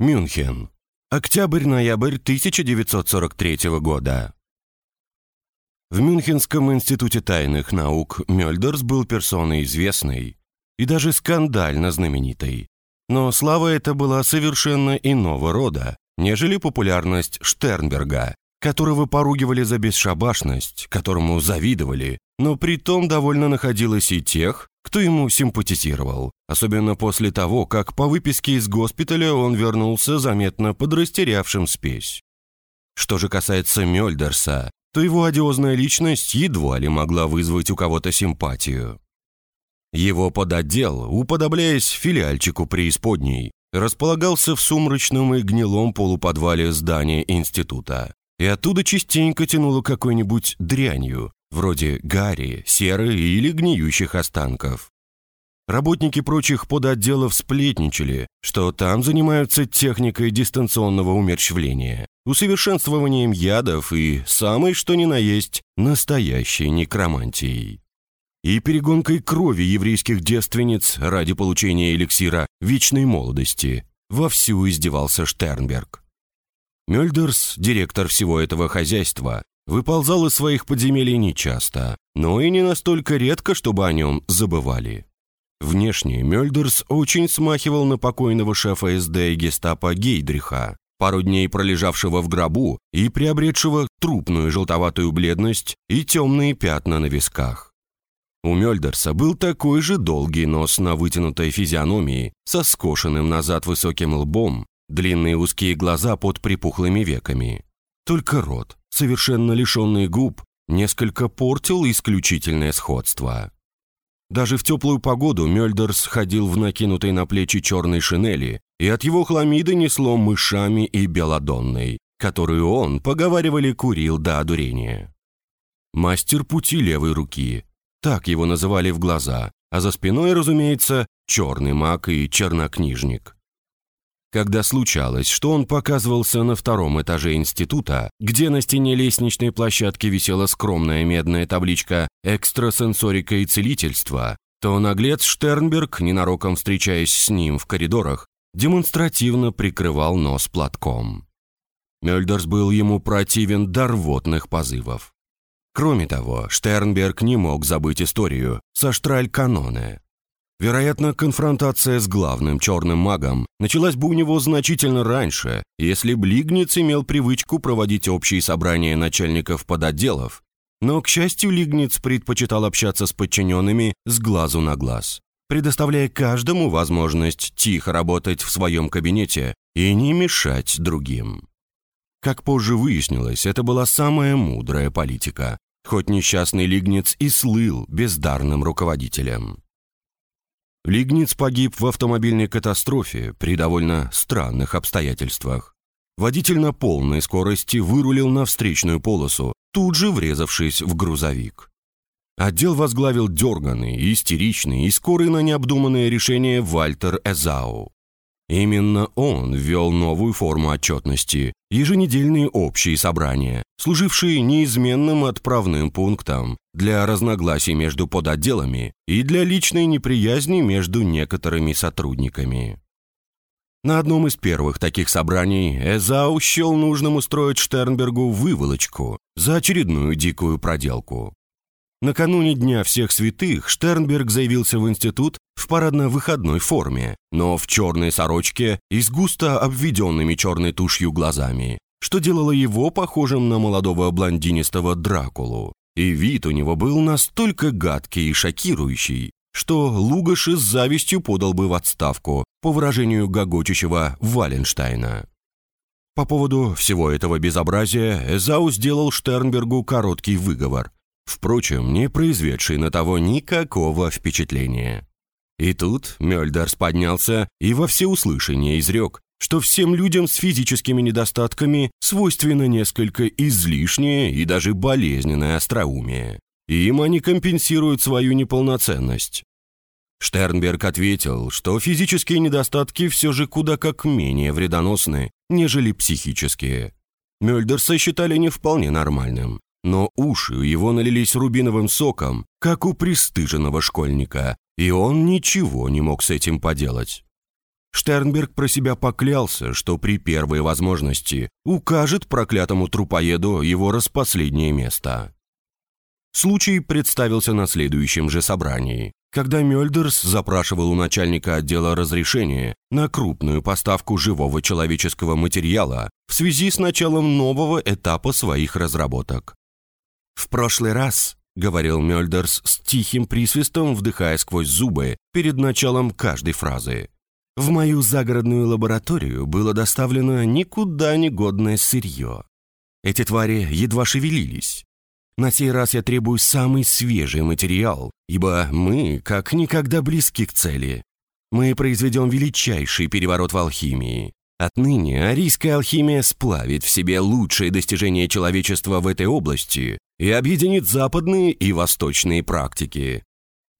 Мюнхен. Октябрь-ноябрь 1943 года. В Мюнхенском институте тайных наук Мёльдерс был персоной известной и даже скандально знаменитой. Но слава эта была совершенно иного рода, нежели популярность Штернберга, которого поругивали за бесшабашность, которому завидовали, но при том довольно находилось и тех, кто ему симпатизировал, особенно после того, как по выписке из госпиталя он вернулся заметно подрастерявшим спесь. Что же касается Мёльдерса, то его одиозная личность едва ли могла вызвать у кого-то симпатию. Его подотдел, уподобляясь филиальчику преисподней, располагался в сумрачном и гнилом полуподвале здания института, и оттуда частенько тянуло какой-нибудь дрянью, вроде гари, серы или гниющих останков. Работники прочих подотделов сплетничали, что там занимаются техникой дистанционного умерщвления, усовершенствованием ядов и, самой что ни на есть, настоящей некромантией. И перегонкой крови еврейских девственниц ради получения эликсира вечной молодости вовсю издевался Штернберг. Мёльдерс, директор всего этого хозяйства, выползал из своих подземелий нечасто, но и не настолько редко, чтобы о нем забывали. Внешне Мёльдерс очень смахивал на покойного шефа СД и гестапо Гейдриха, пару дней пролежавшего в гробу и приобретшего трупную желтоватую бледность и темные пятна на висках. У Мёльдерса был такой же долгий нос на вытянутой физиономии, со скошенным назад высоким лбом, длинные узкие глаза под припухлыми веками. Только рот, совершенно лишенный губ, несколько портил исключительное сходство. Даже в теплую погоду Мёльдерс ходил в накинутой на плечи черной шинели, и от его хламиды несло мышами и белодонной, которую он, поговаривали, курил до одурения. Мастер пути левой руки, так его называли в глаза, а за спиной, разумеется, черный маг и чернокнижник. Когда случалось, что он показывался на втором этаже института, где на стене лестничной площадки висела скромная медная табличка «Экстрасенсорика и целительство», то наглец Штернберг, ненароком встречаясь с ним в коридорах, демонстративно прикрывал нос платком. Мёльдерс был ему противен до рвотных позывов. Кроме того, Штернберг не мог забыть историю со Штраль-Каноне. Вероятно, конфронтация с главным черным магом началась бы у него значительно раньше, если б Лигниц имел привычку проводить общие собрания начальников подотделов. Но, к счастью, Лигниц предпочитал общаться с подчиненными с глазу на глаз, предоставляя каждому возможность тихо работать в своем кабинете и не мешать другим. Как позже выяснилось, это была самая мудрая политика, хоть несчастный Лигниц и слыл бездарным руководителем. Лигниц погиб в автомобильной катастрофе при довольно странных обстоятельствах. Водитель на полной скорости вырулил на встречную полосу, тут же врезавшись в грузовик. Отдел возглавил дерганный, истеричный и скорый на необдуманное решение Вальтер Эзау. Именно он ввел новую форму отчетности, еженедельные общие собрания, служившие неизменным отправным пунктом для разногласий между подотделами и для личной неприязни между некоторыми сотрудниками. На одном из первых таких собраний Эзау счел нужным устроить Штернбергу выволочку за очередную дикую проделку. Накануне Дня всех святых Штернберг заявился в институт в парадно-выходной форме, но в черной сорочке и с густо обведенными черной тушью глазами, что делало его похожим на молодого блондинистого Дракулу. И вид у него был настолько гадкий и шокирующий, что Лугаш с завистью подал бы в отставку, по выражению гогочущего Валенштейна. По поводу всего этого безобразия Эзау сделал Штернбергу короткий выговор, впрочем, не произведший на того никакого впечатления. И тут Мёльдерс поднялся и во всеуслышание изрек, что всем людям с физическими недостатками свойственно несколько излишнее и даже болезненное остроумие. И им они компенсируют свою неполноценность. Штернберг ответил, что физические недостатки все же куда как менее вредоносны, нежели психические. Мёльдерса считали не вполне нормальным но уши у его налились рубиновым соком, как у пристыженного школьника, и он ничего не мог с этим поделать. Штернберг про себя поклялся, что при первой возможности укажет проклятому трупоеду его распоследнее место. Случай представился на следующем же собрании, когда Мёльдерс запрашивал у начальника отдела разрешение на крупную поставку живого человеческого материала в связи с началом нового этапа своих разработок. «В прошлый раз», — говорил Мёльдерс с тихим присвистом, вдыхая сквозь зубы перед началом каждой фразы, в мою загородную лабораторию было доставлено никуда не годное сырье. Эти твари едва шевелились. На сей раз я требую самый свежий материал, ибо мы как никогда близки к цели. Мы произведем величайший переворот в алхимии. Отныне арийская алхимия сплавит в себе лучшие достижения человечества в этой области и объединит западные и восточные практики.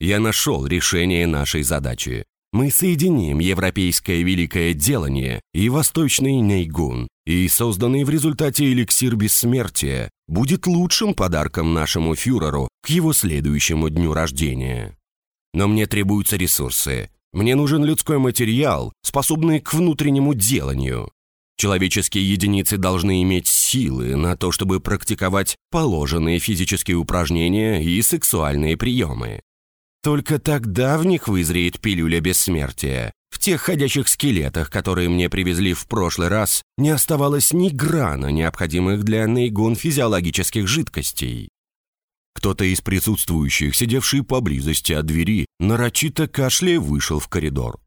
Я нашел решение нашей задачи мы соединим европейское великое делание и восточный нейгун, и созданный в результате эликсир бессмертия будет лучшим подарком нашему фюреру к его следующему дню рождения. Но мне требуются ресурсы. Мне нужен людской материал, способный к внутреннему деланию. Человеческие единицы должны иметь силы на то, чтобы практиковать положенные физические упражнения и сексуальные приемы. Только тогда в них вызреет пилюля бессмертия. В тех ходячих скелетах, которые мне привезли в прошлый раз, не оставалось ни грана необходимых для нейгон физиологических жидкостей. Кто-то из присутствующих, сидевший поблизости от двери, нарочито кашляя вышел в коридор.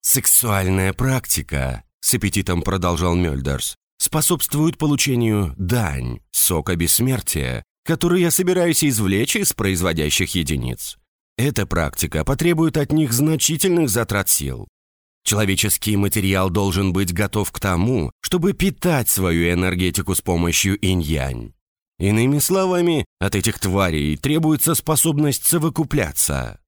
«Сексуальная практика», — с аппетитом продолжал Мёльдерс, «способствует получению дань, сока бессмертия, который я собираюсь извлечь из производящих единиц. Эта практика потребует от них значительных затрат сил. Человеческий материал должен быть готов к тому, чтобы питать свою энергетику с помощью инь-янь. Иными словами, от этих тварей требуется способность совокупляться.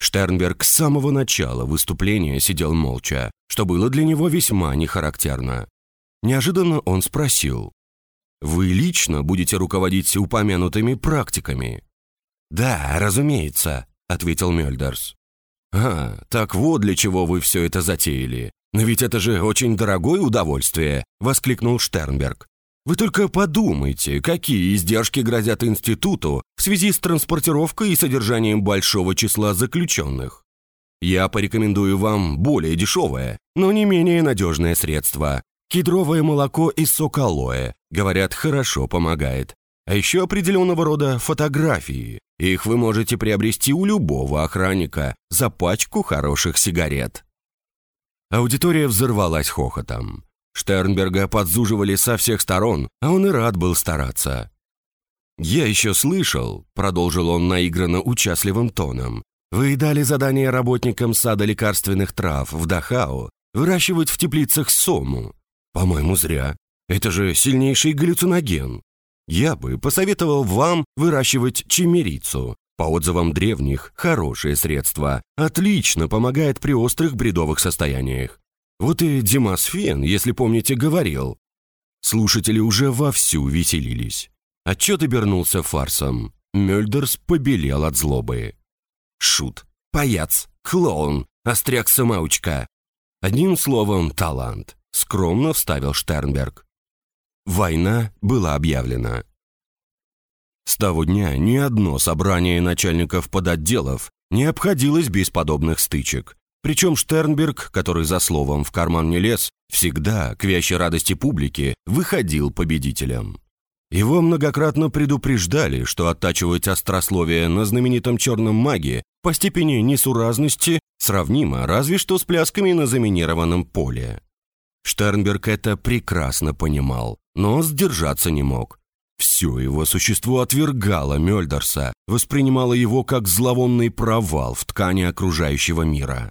Штернберг с самого начала выступления сидел молча, что было для него весьма нехарактерно. Неожиданно он спросил, «Вы лично будете руководить упомянутыми практиками?» «Да, разумеется», — ответил Мёльдерс. «А, так вот для чего вы все это затеяли. Но ведь это же очень дорогое удовольствие», — воскликнул Штернберг. «Вы только подумайте, какие издержки грозят институту в связи с транспортировкой и содержанием большого числа заключенных. Я порекомендую вам более дешевое, но не менее надежное средство. Кедровое молоко из сока алоэ, говорят, хорошо помогает. А еще определенного рода фотографии. Их вы можете приобрести у любого охранника за пачку хороших сигарет. Аудитория взорвалась хохотом. Штернберга подзуживали со всех сторон, а он и рад был стараться. «Я еще слышал», — продолжил он наигранно участливым тоном, «вы дали задание работникам сада лекарственных трав в Дахау выращивать в теплицах сому. По-моему, зря. Это же сильнейший галлюциноген. Я бы посоветовал вам выращивать чимерицу. По отзывам древних, хорошее средство. Отлично помогает при острых бредовых состояниях. Вот и Димас Фен, если помните, говорил. Слушатели уже вовсю веселились. Отчет обернулся фарсом. Мёльдерс побелел от злобы. Шут, паяц, клоун, остряк-самоучка. Одним словом, талант, скромно вставил Штернберг. Война была объявлена. С того дня ни одно собрание начальников подотделов не обходилось без подобных стычек. Причем Штернберг, который за словом в карман не лез, всегда, к вящей радости публики, выходил победителем. Его многократно предупреждали, что оттачивать острословие на знаменитом черном маге по степени несуразности сравнимо разве что с плясками на заминированном поле. Штернберг это прекрасно понимал, но сдержаться не мог. Все его существо отвергало Мёльдерса, воспринимало его как зловонный провал в ткани окружающего мира.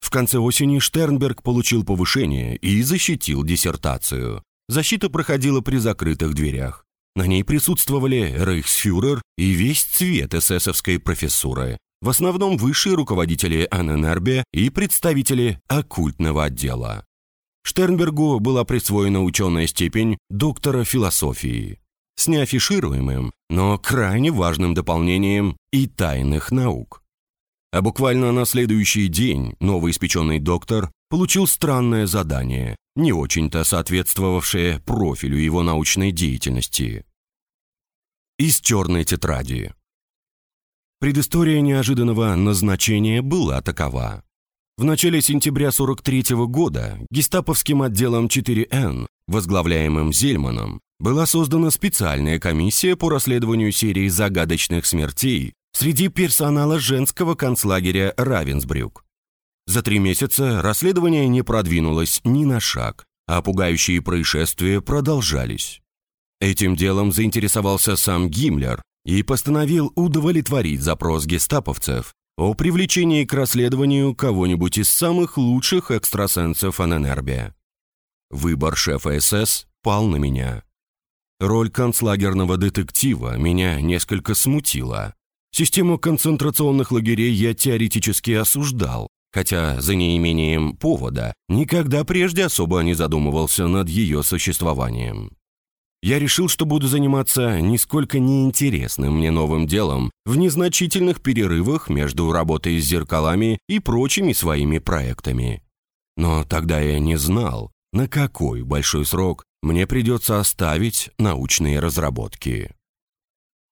В конце осени Штернберг получил повышение и защитил диссертацию. Защита проходила при закрытых дверях. На ней присутствовали рейхсфюрер и весь цвет эсэсовской профессуры, в основном высшие руководители ННРБ и представители оккультного отдела. Штернбергу была присвоена ученая степень доктора философии с неафишируемым, но крайне важным дополнением и тайных наук. А буквально на следующий день новоиспеченный доктор получил странное задание, не очень-то соответствовавшее профилю его научной деятельности. Из черной тетради. Предыстория неожиданного назначения была такова. В начале сентября 43 -го года гестаповским отделом 4Н, возглавляемым Зельманом, была создана специальная комиссия по расследованию серии загадочных смертей среди персонала женского концлагеря Равенсбрюк. За три месяца расследование не продвинулось ни на шаг, а пугающие происшествия продолжались. Этим делом заинтересовался сам Гиммлер и постановил удовлетворить запрос гестаповцев о привлечении к расследованию кого-нибудь из самых лучших экстрасенсов Аненербе. Выбор шефа СС пал на меня. Роль концлагерного детектива меня несколько смутила. Систему концентрационных лагерей я теоретически осуждал, хотя за неимением повода никогда прежде особо не задумывался над ее существованием. Я решил, что буду заниматься нисколько неинтересным мне новым делом в незначительных перерывах между работой с зеркалами и прочими своими проектами. Но тогда я не знал, на какой большой срок мне придется оставить научные разработки.